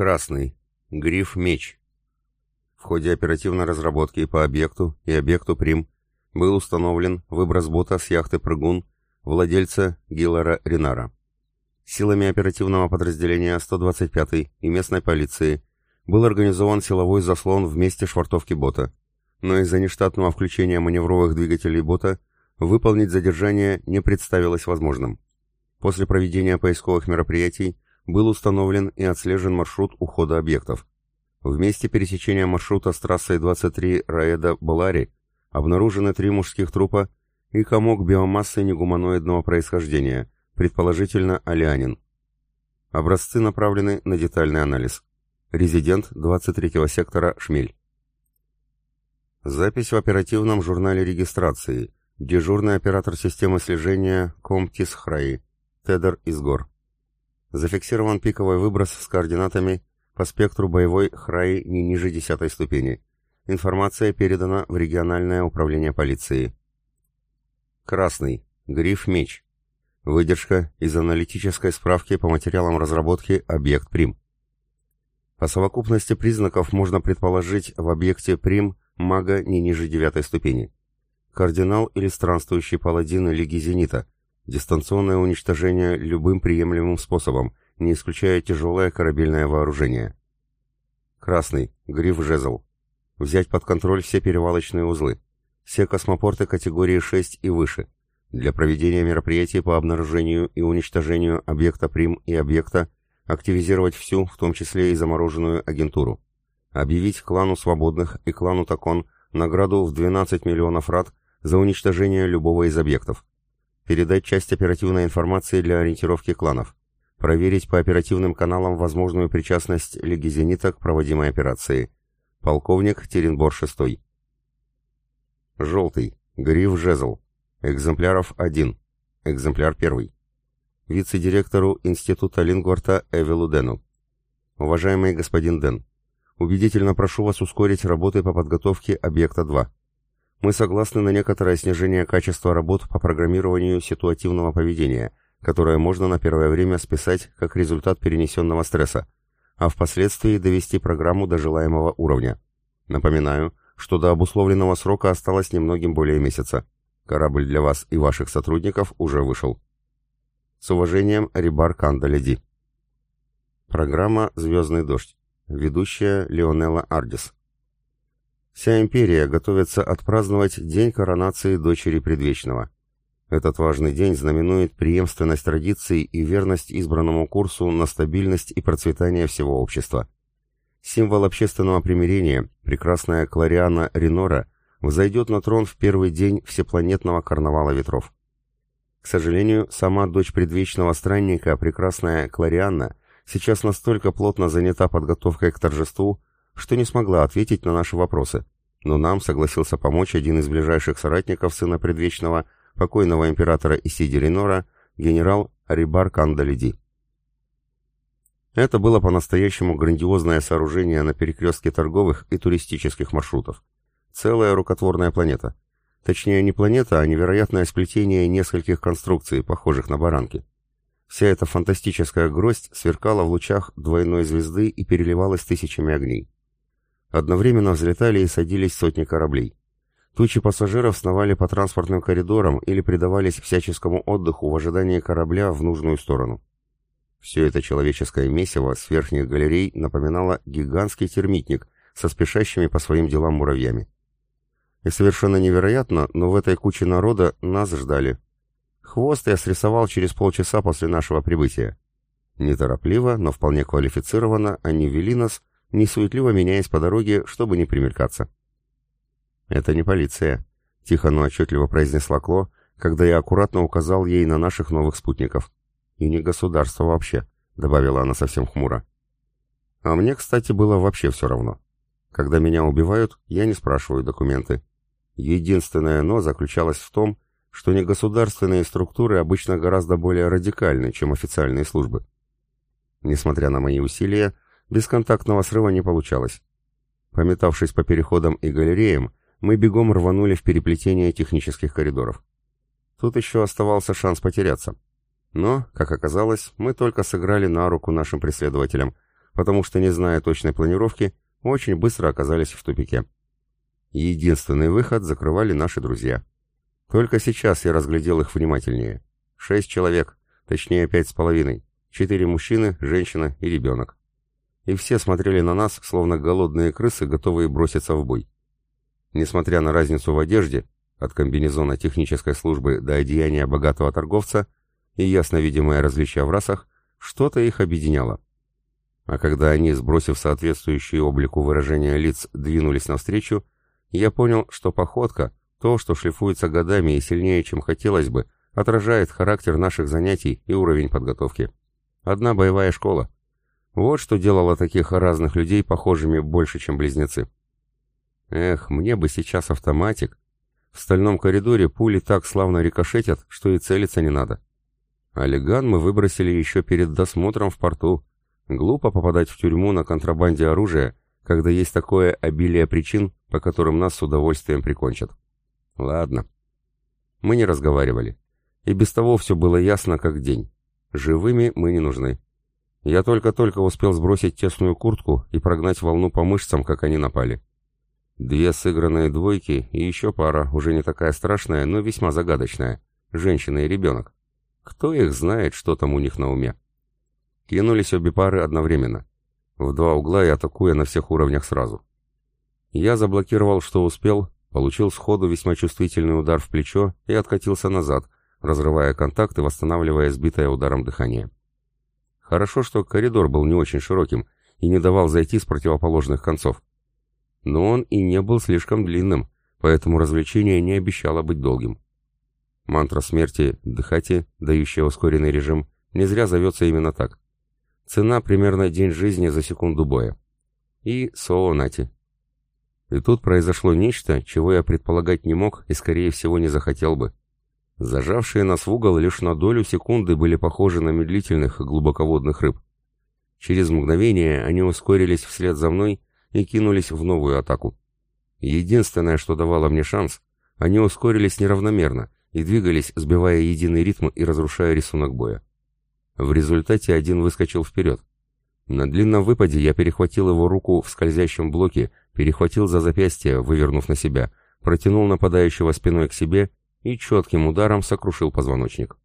Красный. Гриф «Меч». В ходе оперативной разработки по объекту и объекту Прим был установлен выброс бота с яхты «Прыгун» владельца Гиллара Ринара. Силами оперативного подразделения 125-й и местной полиции был организован силовой заслон в месте швартовки бота, но из-за нештатного включения маневровых двигателей бота выполнить задержание не представилось возможным. После проведения поисковых мероприятий был установлен и отслежен маршрут ухода объектов. В месте пересечения маршрута с трассой 23 Раэда-Балари обнаружены три мужских трупа и комок биомассы негуманоидного происхождения, предположительно алианин. Образцы направлены на детальный анализ. Резидент 23-го сектора Шмель. Запись в оперативном журнале регистрации. Дежурный оператор системы слежения Комтис Храи. Тедер Изгор. Зафиксирован пиковый выброс с координатами по спектру боевой Храи не ниже 10 ступени. Информация передана в региональное управление полиции. Красный. Гриф «Меч». Выдержка из аналитической справки по материалам разработки «Объект Прим». По совокупности признаков можно предположить в объекте Прим мага не ниже девятой ступени. Кардинал или странствующий паладин Лиги Зенита. Дистанционное уничтожение любым приемлемым способом, не исключая тяжелое корабельное вооружение. Красный. Гриф Жезл. Взять под контроль все перевалочные узлы. Все космопорты категории 6 и выше. Для проведения мероприятий по обнаружению и уничтожению объекта Прим и объекта активизировать всю, в том числе и замороженную агентуру. Объявить клану Свободных и клану Такон награду в 12 миллионов рад за уничтожение любого из объектов. Передать часть оперативной информации для ориентировки кланов. Проверить по оперативным каналам возможную причастность Лиги Зенита к проводимой операции. Полковник Теренбор 6. Желтый. Гриф Жезл. Экземпляров 1. Экземпляр 1 вице-директору Института Лингварта Эвелу Дену. Уважаемый господин Ден, убедительно прошу вас ускорить работы по подготовке объекта 2. Мы согласны на некоторое снижение качества работ по программированию ситуативного поведения, которое можно на первое время списать как результат перенесенного стресса, а впоследствии довести программу до желаемого уровня. Напоминаю, что до обусловленного срока осталось немногим более месяца. Корабль для вас и ваших сотрудников уже вышел. С уважением, Рибар Кандаледи. Программа «Звездный дождь». Ведущая Леонела Ардис. Вся империя готовится отпраздновать день коронации дочери Предвечного. Этот важный день знаменует преемственность традиций и верность избранному курсу на стабильность и процветание всего общества. Символ общественного примирения, прекрасная Клариана Ренора, взойдет на трон в первый день всепланетного карнавала ветров. К сожалению, сама дочь предвечного странника, прекрасная Кларианна, сейчас настолько плотно занята подготовкой к торжеству, что не смогла ответить на наши вопросы. Но нам согласился помочь один из ближайших соратников сына предвечного, покойного императора Исиди Ренора, генерал Арибар Кандалиди. Это было по-настоящему грандиозное сооружение на перекрестке торговых и туристических маршрутов. Целая рукотворная планета – Точнее, не планета, а невероятное сплетение нескольких конструкций, похожих на баранки. Вся эта фантастическая гроздь сверкала в лучах двойной звезды и переливалась тысячами огней. Одновременно взлетали и садились сотни кораблей. Тучи пассажиров сновали по транспортным коридорам или предавались всяческому отдыху в ожидании корабля в нужную сторону. Все это человеческое месиво с верхних галерей напоминало гигантский термитник со спешащими по своим делам муравьями. И совершенно невероятно, но в этой куче народа нас ждали. Хвост я срисовал через полчаса после нашего прибытия. Неторопливо, но вполне квалифицированно они вели нас, не суетливо меняясь по дороге, чтобы не примелькаться. «Это не полиция», — тихо, но отчетливо произнесла Кло, когда я аккуратно указал ей на наших новых спутников. «И не государство вообще», — добавила она совсем хмуро. А мне, кстати, было вообще все равно. Когда меня убивают, я не спрашиваю документы. Единственное «но» заключалось в том, что негосударственные структуры обычно гораздо более радикальны, чем официальные службы. Несмотря на мои усилия, бесконтактного срыва не получалось. Пометавшись по переходам и галереям, мы бегом рванули в переплетение технических коридоров. Тут еще оставался шанс потеряться. Но, как оказалось, мы только сыграли на руку нашим преследователям, потому что, не зная точной планировки, очень быстро оказались в тупике. Единственный выход закрывали наши друзья. Только сейчас я разглядел их внимательнее. Шесть человек, точнее пять с половиной. Четыре мужчины, женщина и ребенок. И все смотрели на нас, словно голодные крысы, готовые броситься в бой. Несмотря на разницу в одежде, от комбинезона технической службы до одеяния богатого торговца и ясно видимое различие в расах, что-то их объединяло. А когда они, сбросив соответствующие облику выражения лиц, двинулись навстречу, я понял, что походка, то, что шлифуется годами и сильнее, чем хотелось бы, отражает характер наших занятий и уровень подготовки. Одна боевая школа. Вот что делало таких разных людей похожими больше, чем близнецы. Эх, мне бы сейчас автоматик. В стальном коридоре пули так славно рикошетят, что и целиться не надо. Олиган мы выбросили еще перед досмотром в порту. Глупо попадать в тюрьму на контрабанде оружия, когда есть такое обилие причин, по которым нас с удовольствием прикончат. Ладно. Мы не разговаривали. И без того все было ясно, как день. Живыми мы не нужны. Я только-только успел сбросить тесную куртку и прогнать волну по мышцам, как они напали. Две сыгранные двойки и еще пара, уже не такая страшная, но весьма загадочная. Женщина и ребенок. Кто их знает, что там у них на уме? Кинулись обе пары одновременно. В два угла и атакуя на всех уровнях сразу. Я заблокировал, что успел, получил сходу весьма чувствительный удар в плечо и откатился назад, разрывая контакт и восстанавливая сбитое ударом дыхание. Хорошо, что коридор был не очень широким и не давал зайти с противоположных концов. Но он и не был слишком длинным, поэтому развлечение не обещало быть долгим. Мантра смерти Дхати, дающая ускоренный режим, не зря зовется именно так. Цена примерно день жизни за секунду боя. И Соонати. И тут произошло нечто, чего я предполагать не мог и, скорее всего, не захотел бы. Зажавшие нас в угол лишь на долю секунды были похожи на медлительных глубоководных рыб. Через мгновение они ускорились вслед за мной и кинулись в новую атаку. Единственное, что давало мне шанс, они ускорились неравномерно и двигались, сбивая единый ритм и разрушая рисунок боя. В результате один выскочил вперед. На длинном выпаде я перехватил его руку в скользящем блоке, перехватил за запястье, вывернув на себя, протянул нападающего спиной к себе и четким ударом сокрушил позвоночник.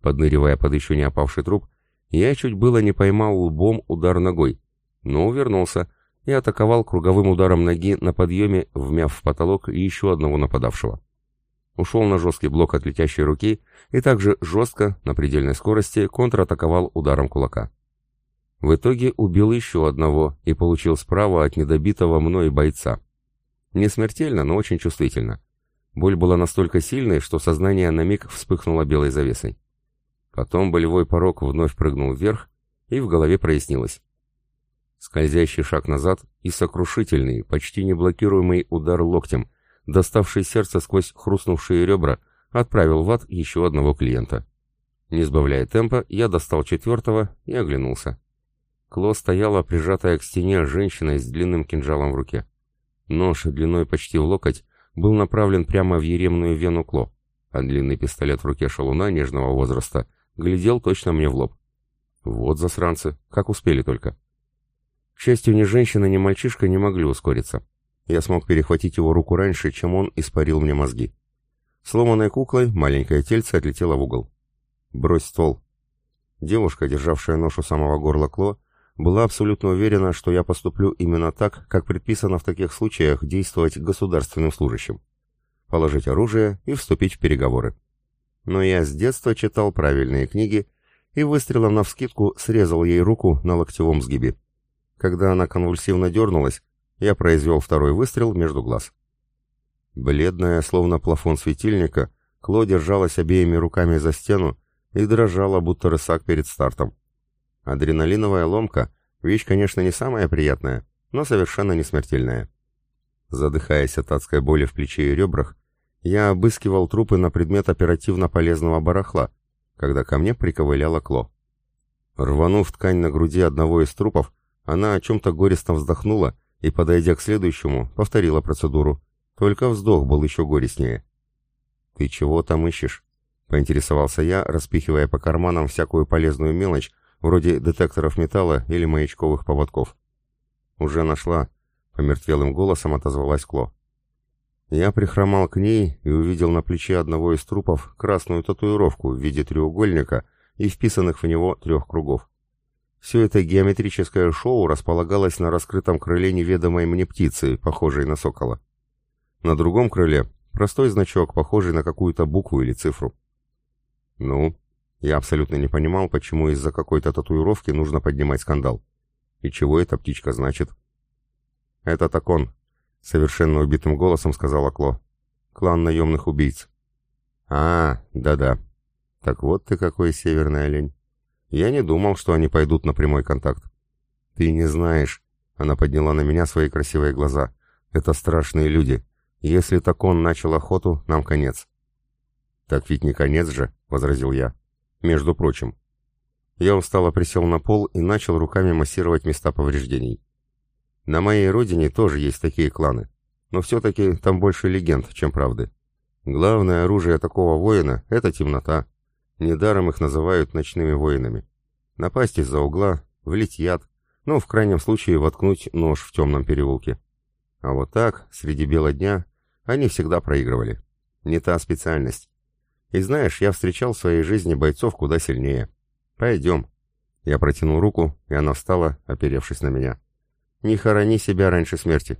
Подныривая под еще не опавший труп, я чуть было не поймал лбом удар ногой, но увернулся и атаковал круговым ударом ноги на подъеме, вмяв в потолок еще одного нападавшего ушел на жесткий блок от летящей руки и также жестко, на предельной скорости, контратаковал ударом кулака. В итоге убил еще одного и получил справа от недобитого мной бойца. Не смертельно, но очень чувствительно. Боль была настолько сильной, что сознание на миг вспыхнуло белой завесой. Потом болевой порог вновь прыгнул вверх, и в голове прояснилось. Скользящий шаг назад и сокрушительный, почти неблокируемый удар локтем — доставший сердце сквозь хрустнувшие ребра, отправил в ад еще одного клиента. Не сбавляя темпа, я достал четвертого и оглянулся. Кло стояла прижатая к стене женщина с длинным кинжалом в руке. Нож длиной почти в локоть был направлен прямо в еремную вену Кло, а длинный пистолет в руке шалуна нежного возраста глядел точно мне в лоб. Вот засранцы, как успели только. К счастью, ни женщина, ни мальчишка не могли ускориться. Я смог перехватить его руку раньше, чем он испарил мне мозги. Сломанной куклой маленькое тельце отлетело в угол. «Брось ствол». Девушка, державшая нож у самого горла Кло, была абсолютно уверена, что я поступлю именно так, как предписано в таких случаях действовать государственным служащим. Положить оружие и вступить в переговоры. Но я с детства читал правильные книги и выстрелом навскидку срезал ей руку на локтевом сгибе. Когда она конвульсивно дернулась, я произвел второй выстрел между глаз. Бледная, словно плафон светильника, Кло держалась обеими руками за стену и дрожала, будто рысак перед стартом. Адреналиновая ломка — вещь, конечно, не самая приятная, но совершенно не смертельная. Задыхаясь от адской боли в плече и ребрах, я обыскивал трупы на предмет оперативно полезного барахла, когда ко мне приковыляла Кло. Рванув ткань на груди одного из трупов, она о чем-то горестно вздохнула и, подойдя к следующему, повторила процедуру. Только вздох был еще горестнее. «Ты чего там ищешь?» — поинтересовался я, распихивая по карманам всякую полезную мелочь, вроде детекторов металла или маячковых поводков. «Уже нашла», — помертвелым голосом отозвалась Кло. Я прихромал к ней и увидел на плече одного из трупов красную татуировку в виде треугольника и вписанных в него трех кругов. Все это геометрическое шоу располагалось на раскрытом крыле неведомой мне птицы, похожей на сокола. На другом крыле простой значок, похожий на какую-то букву или цифру. Ну, я абсолютно не понимал, почему из-за какой-то татуировки нужно поднимать скандал. И чего эта птичка значит? «Это Такон», — совершенно убитым голосом сказала Кло. «Клан наемных убийц». «А, да-да. Так вот ты какой северный олень. Я не думал, что они пойдут на прямой контакт. Ты не знаешь». Она подняла на меня свои красивые глаза. «Это страшные люди. Если Такон начал охоту, нам конец». «Так ведь не конец же», — возразил я. «Между прочим». Я устало присел на пол и начал руками массировать места повреждений. На моей родине тоже есть такие кланы, но все-таки там больше легенд, чем правды. Главное оружие такого воина — это темнота. Недаром их называют ночными воинами. Напасть из-за угла, влить яд, ну, в крайнем случае, воткнуть нож в темном переулке. А вот так, среди бела дня, они всегда проигрывали. Не та специальность. И знаешь, я встречал в своей жизни бойцов куда сильнее. Пойдем. Я протянул руку, и она встала, оперевшись на меня. Не хорони себя раньше смерти.